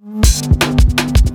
you